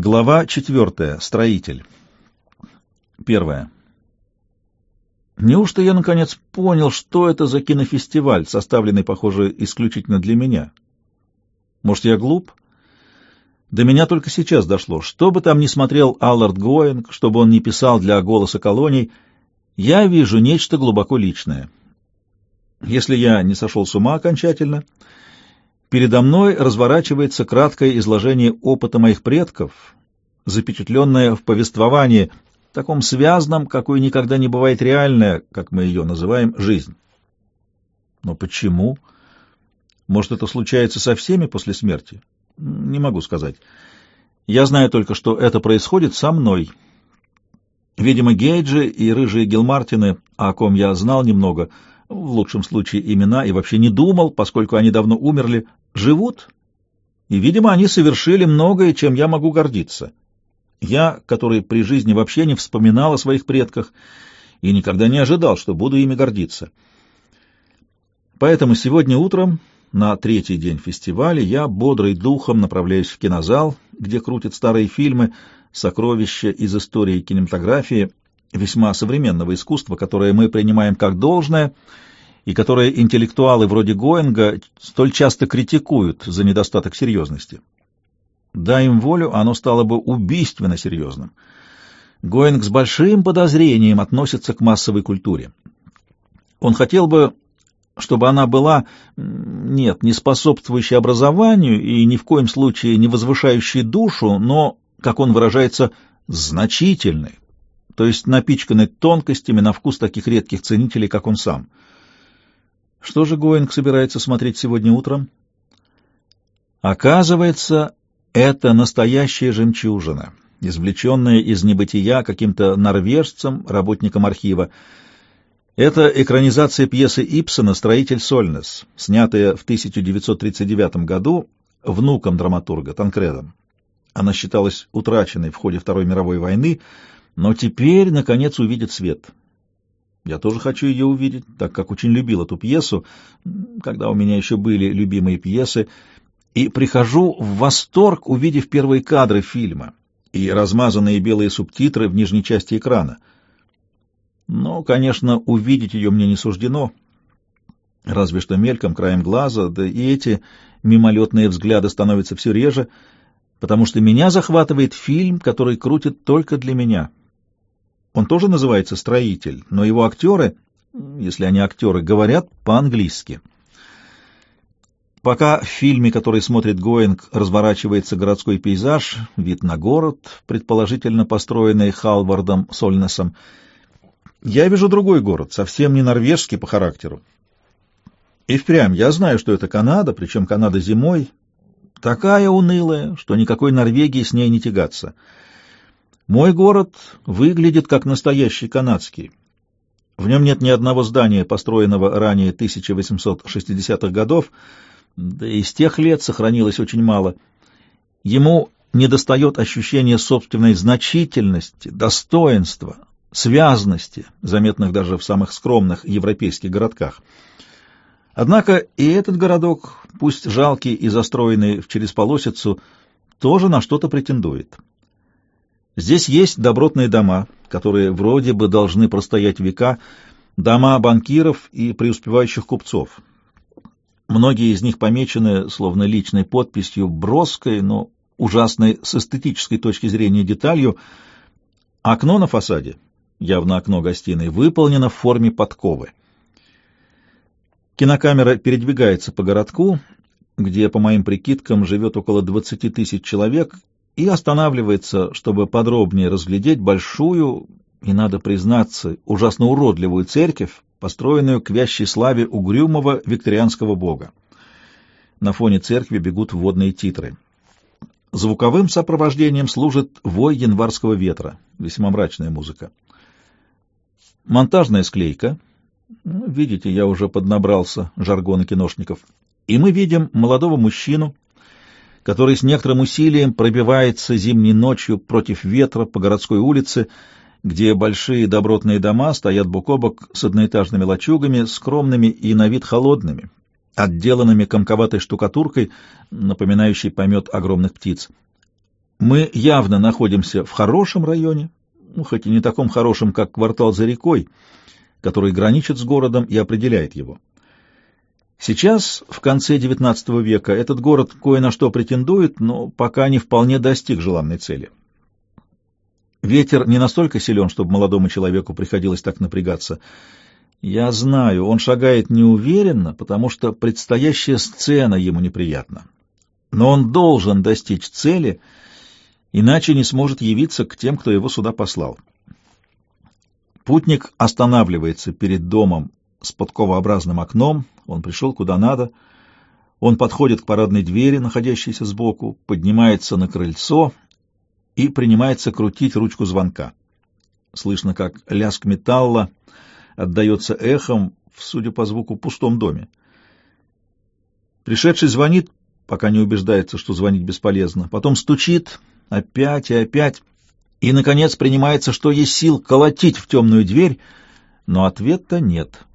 Глава четвертая. Строитель. Первое. Неужто я, наконец, понял, что это за кинофестиваль, составленный, похоже, исключительно для меня? Может, я глуп? До меня только сейчас дошло. Что бы там ни смотрел Аллард Гоинг, что бы он ни писал для «Голоса колоний», я вижу нечто глубоко личное. Если я не сошел с ума окончательно, передо мной разворачивается краткое изложение опыта моих предков, запечатленное в повествовании, таком связанном, какой никогда не бывает реальная, как мы ее называем, жизнь. Но почему? Может, это случается со всеми после смерти? Не могу сказать. Я знаю только, что это происходит со мной. Видимо, Гейджи и рыжие Гилмартины, о ком я знал немного, в лучшем случае имена, и вообще не думал, поскольку они давно умерли, живут, и, видимо, они совершили многое, чем я могу гордиться. Я, который при жизни вообще не вспоминал о своих предках и никогда не ожидал, что буду ими гордиться. Поэтому сегодня утром, на третий день фестиваля, я бодрый духом направляюсь в кинозал, где крутят старые фильмы, сокровища из истории кинематографии, весьма современного искусства, которое мы принимаем как должное и которое интеллектуалы вроде Гоинга столь часто критикуют за недостаток серьезности. Дай им волю, оно стало бы убийственно серьезным. Гоинг с большим подозрением относится к массовой культуре. Он хотел бы, чтобы она была, нет, не способствующей образованию и ни в коем случае не возвышающей душу, но, как он выражается, значительной, то есть напичканной тонкостями на вкус таких редких ценителей, как он сам. Что же Гоинг собирается смотреть сегодня утром? Оказывается, это настоящая жемчужина, извлеченная из небытия каким-то норвежцем, работником архива. Это экранизация пьесы Ипсона «Строитель Сольнес», снятая в 1939 году внуком драматурга Танкредом. Она считалась утраченной в ходе Второй мировой войны, но теперь, наконец, увидит свет. Я тоже хочу ее увидеть, так как очень любил эту пьесу, когда у меня еще были любимые пьесы, и прихожу в восторг, увидев первые кадры фильма и размазанные белые субтитры в нижней части экрана. Но, конечно, увидеть ее мне не суждено, разве что мельком, краем глаза, да и эти мимолетные взгляды становятся все реже, потому что меня захватывает фильм, который крутит только для меня. Он тоже называется «Строитель», но его актеры, если они актеры, говорят по-английски — Пока в фильме, который смотрит Гоинг, разворачивается городской пейзаж, вид на город, предположительно построенный Халвардом Сольнесом, я вижу другой город, совсем не норвежский по характеру. И впрямь я знаю, что это Канада, причем Канада зимой, такая унылая, что никакой Норвегии с ней не тягаться. Мой город выглядит как настоящий канадский. В нем нет ни одного здания, построенного ранее 1860-х годов, да и с тех лет сохранилось очень мало. Ему недостает ощущения собственной значительности, достоинства, связности, заметных даже в самых скромных европейских городках. Однако и этот городок, пусть жалкий и застроенный в через полосицу, тоже на что-то претендует. Здесь есть добротные дома, которые вроде бы должны простоять века, дома банкиров и преуспевающих купцов. Многие из них помечены, словно личной подписью, броской, но ужасной с эстетической точки зрения деталью. Окно на фасаде, явно окно гостиной, выполнено в форме подковы. Кинокамера передвигается по городку, где, по моим прикидкам, живет около 20 тысяч человек, и останавливается, чтобы подробнее разглядеть большую и, надо признаться, ужасно уродливую церковь, построенную к вящей славе угрюмого викторианского бога. На фоне церкви бегут водные титры. Звуковым сопровождением служит вой январского ветра, весьма мрачная музыка. Монтажная склейка. Ну, видите, я уже поднабрался жаргона киношников. И мы видим молодого мужчину, который с некоторым усилием пробивается зимней ночью против ветра по городской улице, где большие добротные дома стоят бок о бок с одноэтажными лачугами, скромными и на вид холодными, отделанными комковатой штукатуркой, напоминающей помет огромных птиц. Мы явно находимся в хорошем районе, ну, хоть и не таком хорошем, как квартал за рекой, который граничит с городом и определяет его. Сейчас, в конце XIX века, этот город кое на что претендует, но пока не вполне достиг желанной цели. Ветер не настолько силен, чтобы молодому человеку приходилось так напрягаться. Я знаю, он шагает неуверенно, потому что предстоящая сцена ему неприятна. Но он должен достичь цели, иначе не сможет явиться к тем, кто его сюда послал. Путник останавливается перед домом с подковообразным окном, он пришел куда надо. Он подходит к парадной двери, находящейся сбоку, поднимается на крыльцо и принимается крутить ручку звонка. Слышно, как лязг металла отдается эхом в, судя по звуку, пустом доме. Пришедший звонит, пока не убеждается, что звонить бесполезно. Потом стучит опять и опять, и, наконец, принимается, что есть сил колотить в темную дверь, но ответа нет.